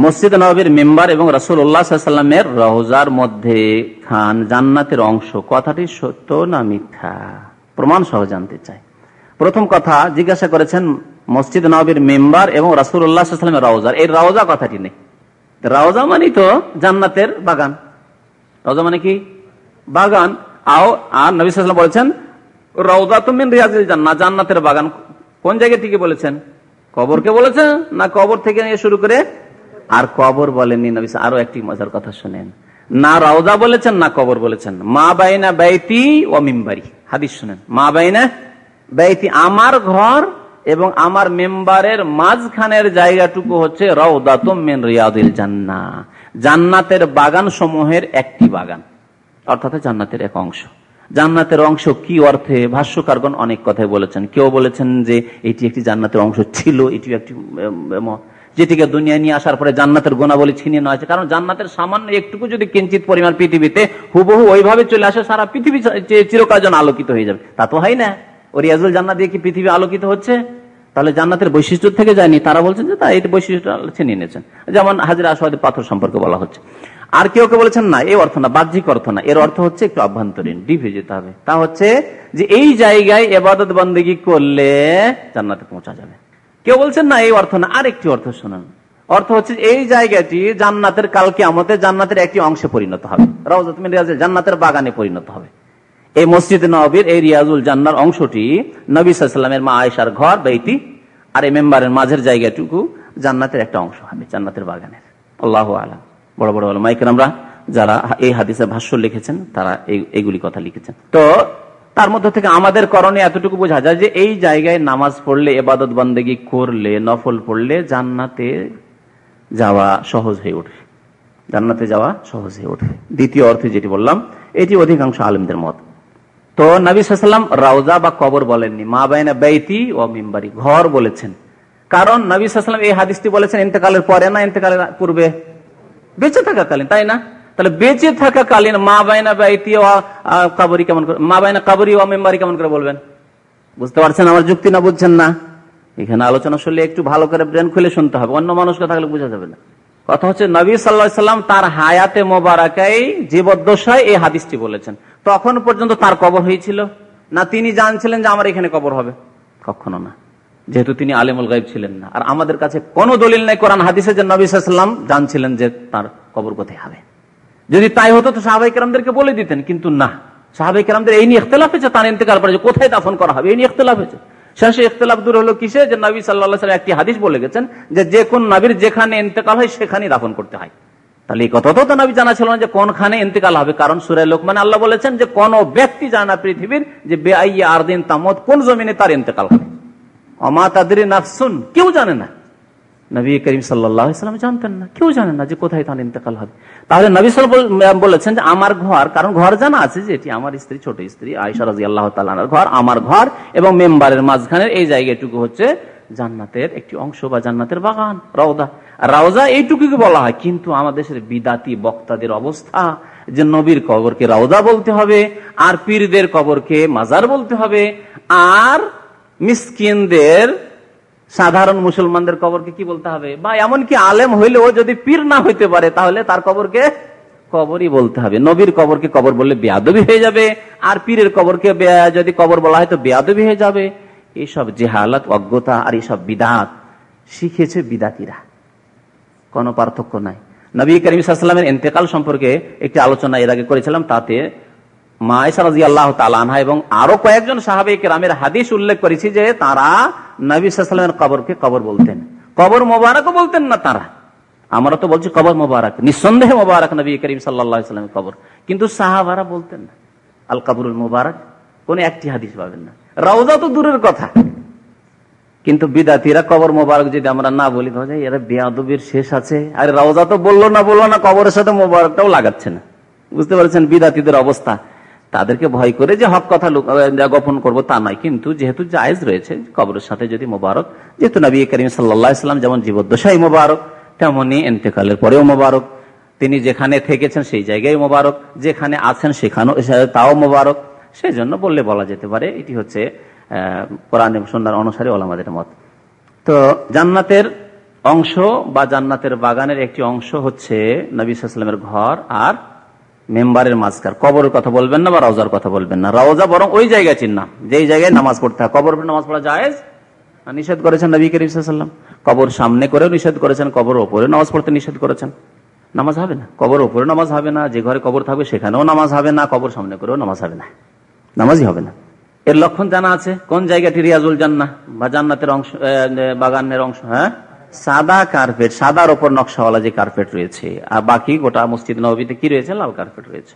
মসজিদ নবীর মেম্বার এবং রাসুল উল্লাহামের রহজার মধ্যে খান জান্নাতের অংশ। কথাটি সত্য না মিথ্যা? প্রমাণ সহ জানতে চাই। প্রথম কথা, জিজ্ঞাসা করেছেন মসজিদ নবীর মেম্বার এবং রাসুল উল্লাহামের রওজার এই রওজা কথাটি নেই। রওজা মানে তো জান্নাতের বাগান। রওজা মানে কি? বাগান। আও, আর নবী বলেছেন রওজা তো মেন রিয়াজ জান্নাত জান্নাতের বাগান। কোন জায়গা থেকে বলেছেন? কবরকে বলেছেন না কবর থেকে শুরু করে আর কবর বলেননি নবী আরও একটি মজার কথা শুনেন। না রওজা বলেছেন, না কবর বলেছেন। মা বাইনা বাইতি ও মিম্বারি। হাদিস শুনেন। মা বাইনা বাইতি আমার ঘর এবং আমার মেম্বারের মাঝখানের জায়গাটুকু হচ্ছে রওদাতুম মেন রিয়াদিল জান্না। জান্নাতের বাগান সমূহের একটি বাগান। অর্থাৎ জান্নাতের এক অংশ। জান্নাতের অংশ কি অর্থে? ভাষ্যকারগণ অনেক কথাই বলেছেন। কেউ বলেছেন যে এটি একটি জান্নাতের অংশ ছিল এটি একটি যেটিকে দুনিয়া নিয়ে আসার পরে জান্নাতের গুণাবলী ছিনিয়ে নেওয়া হয়েছে। কারণ জান্নাতের সামান্য একটুকু যদি কিঞ্চিত পরিমাণ পৃথিবীতে হুবহু ওইভাবে চলে আসে, সারা পৃথিবী চিরকাল যেন আলোকিত হয়ে যাবে। তা তো হয় না। ও রিয়াজুল জান্নাত দিয়ে কি পৃথিবী আলোকিত হচ্ছে? তাহলে জান্নাতের বৈশিষ্ট্য থেকে যায়নি। তারা বলছেন যে, তা এই বৈশিষ্ট্য ছিনিয়ে নিয়েছেন। যেমন হাজিরা আসওয়াদের পাথর সম্পর্কে বলা হচ্ছে। আর কেউ কেউ বলেছেন, না এই অর্থ না, বাহ্যিক অর্থ না। এর অর্থ হচ্ছে একটু অভ্যন্তরীণ ডিপে যেতে হবে। তা হচ্ছে যে, এই জায়গায় এবাদত বন্দী করলে জান্নাতে পৌঁছা যাবে। কেউ বলছেন, না, এই অর্থ না। আর একটি অর্থ শোনান। অর্থ হচ্ছে এই জায়গাটি জান্নাতের কালকে আমাদের জান্নাতের একটি অংশে পরিণত হবে। জান্নাতের বাগানে পরিণত হবে। এই মসজিদ নবীর, এই রিয়াজুল জান্নার অংশটি নবী সাল্লামের মা আয়সার ঘর বেইটি আর এই মেম্বারের মাঝের জায়গাটুকু জান্নাতের একটা অংশ হবে, জান্নাতের বাগানের। আল্লাহ আলম। বড় বড় মাইকের আমরা যারা এই হাদিসে ভাষ্য লিখেছেন, তারা এইগুলি কথা লিখেছেন। তো তার মধ্যে থেকে আমাদের করণে এতটুকু বোঝা যায় যে এই জায়গায় নামাজ পড়লে, এবাদত বন্দেগি করলে, নফল পড়লে জান্নাতে যাওয়া সহজ হয়ে উঠবে জান্নাতে যাওয়া সহজ হয়ে উঠবে দ্বিতীয় অর্থে যেটি বললাম, এটি অধিকাংশ আলমদের মত। তো নবী সাল্লাম রাউজা বা কবর বলেননি। মা বাইনা বেইতি ও মিম্বারি, ঘর বলেছেন। কারণ নবী সাল্লাম এই হাদিসটি বলেছেন, ইন্তেকালের পরে না, ইন্তেকালের পূর্বে বেঁচে থাকাকালীন তাই না? তাহলে বেঁচে থাকাকালীন মা বাইনা বেইতি কাবরি কেমন করে, মা বাইনা কাবরি ও মেম্বারি কেমন করে বলবেন? বুঝতে পারছেন আমার যুক্তি না বুঝছেন না? এখানে আলোচনা শুনলে একটু ভালো করে ব্রেন খুলে শুনতে হবে, অন্য মানুষকে থাকলে বোঝা যাবে না। কথা হচ্ছে নবী সাল্লা সাল্লাম তার হায়াতে মোবারকাই জীবদ্দশায় এই হাদিসটি বলেছেন। তখন পর্যন্ত তার কবর হয়েছিল? না তিনি জানছিলেন যে আমার এখানে কবর হবে? কখনো না। যেহেতু তিনি আলিমুল গাইব ছিলেন না। আর আমাদের কাছে কোনো দলিল নেই কোরআন হাদিসে যে নবী সাল্লাম জানছিলেন যে তার কবর কোথায় হবে। যদি তাই হতো, তো সাহাবাই কেরামদেরকে বলে দিতেন, কিন্তু না। সাহাবাই কেরামদের এই নিয়ে ইখতলাফ হয়েছে, তার ইন্তেকাল পরে কোথায় দাফন করা হবে, এই নিয়ে ইখতলাফ হয়েছে। শেষে ইখতলাফ দূর হলো কিসে? যে নবী সাল্লাহ একটি হাদিস বলে গেছেন যে যে কোন নবীর যেখানে ইন্তেকাল হয়, সেখানেই দাফন করতে হয়। তাহলে এই কথা তো নবী জানা ছিল না যে কোনখানে ইন্তেকাল হবে, কারণ সুরাই লোক মানে আল্লাহ বলেছেন যে, কোন ব্যক্তি জানা পৃথিবীর যে বেআইয়া আর দিন তামত, কোন জমিনে তার ইন্তেকাল হবে। অমা তাদের নাফসুন, কেউ জানে না। নবী করিম সাল্লাম জানতেন না। কেউ জানেন না যে কোথায় তার ইন্তেকাল হবে তাহলে নবী সাল বলেছেন যে আমার ঘর, কারণ ঘর জানা আছে যে এটি আমার স্ত্রী, ছোট স্ত্রী আয়সা রাজি আল্লাহ তালার ঘর, আমার ঘর এবং মেম্বারের মাঝখানের এই জায়গাটুকু হচ্ছে জান্নাতের একটি অংশ বা জান্নাতের বাগান রওদা রাওজা এইটুকুকে বলা হয়। কিন্তু আমাদের বিদাতি বক্তাদের অবস্থা যে নবীর কবরকে রাওদা বলতে হবে, আর পীরদের কবরকে মাজার বলতে হবে, আর মিসকিনদের সাধারণ মুসলমানদের কবরকে কি বলতে হবে? বা এমনকি আলেম হইলেও যদি পীর না হইতে পারে, তাহলে তার কবরকে কবরই বলতে হবে। নবীর কবরকে কবর বললে বেয়াদবি হয়ে যাবে, আর পীরের কবরকে যদি কবর বলা হয় তো বেয়াদবি হয়ে যাবে। এইসব জেহালত, অজ্ঞতা আর এইসব বিদাত শিখেছে বিদাতিরা। কোনো পার্থক্য নাই। নবী করিম ইন্তেকাল সম্পর্কে একটি আলোচনা এর আগে করেছিলাম, তাতে মায়েশারাজি আল্লাহ তালানহা এবং আরও কয়েকজন সাহাবিক রামের হাদিস উল্লেখ করেছি যে তারা নবী সাল্লামের কবরকে কবর বলতেন। কবর মোবারকও বলতেন না তারা। আমরা তো বলছি কবর মোবারক। নিঃসন্দেহে মোবারক নবী করিম সাল্লামের কবর। কিন্তু সাহাবারা বলতেন না, আল কাবরুল মোবারক কোন একটি হাদিস পাবেন না। রওজা তো দূরের কথা। কিন্তু বিদাতিরা কবর মোবারক যদি আমরা না বলি তাহলে এরা বেয়াদবির শেষ আছে। আর রওজা তো বলল না বলল না, কবরের সাথে মোবারকটাও লাগাচ্ছে না। বুঝতে পারছেন বিদাতিদের অবস্থা? তাদেরকে ভয় করে যে হক কথা গোপন করব তা নয়। কিন্তু যেহেতু জায়েজ রয়েছে, কবরের সাথে যদি মোবারক, যেহেতু নবী করিম সাল্লাম যেমন জীবদ্দশাই মোবারক, তেমনি এন্তেকালের পরেও মোবারক। তিনি যেখানে থেকেছেন সেই জায়গায় মোবারক, যেখানে আছেন সেখানেও তাও মোবারক। সেই জন্য বললে বলা যেতে পারে, এটি হচ্ছে কোরআন সন্ন্যার অনুসারে ওলামাদের মত। তো জান্নাতের অংশ বা জান্নাতের বাগানের একটি অংশ হচ্ছে নবী সাল্লামের ঘর আর মেম্বারের মাঝকার কবরের কথা বলবেন না বা রওজার কথা বলবেন না। রওজা বরং ওই জায়গায় চিন্নাম যেই জায়গায় নামাজ পড়তে হয়। কবর নামাজ পড়া যায় নিষেধ করেছেন নবী করিম সাল্লাম কবর সামনে করেও নিষেধ করেছেন, কবর ওপরে নামাজ পড়তে নিষেধ করেছেন। নামাজ হবে না। কবর ওপরে নামাজ হবে না। যে ঘরে কবর থাকবে সেখানেও নামাজ হবে না। কবর সামনে করেও নামাজ হবে না। নামাজই হবে না। এর লক্ষণ জানা আছে। কোন জায়গাটি রিয়াজুল জান্না বা জান্নাতের অংশ বাগানের অংশ হ্যাঁ? সাদা কার্পেট সাদার ওপর নকশাওয়ালা যে কার্পেট রয়েছে, আর বাকি গোটা মসজিদ নবীতে কি রয়েছে? লাল কার্পেট রয়েছে।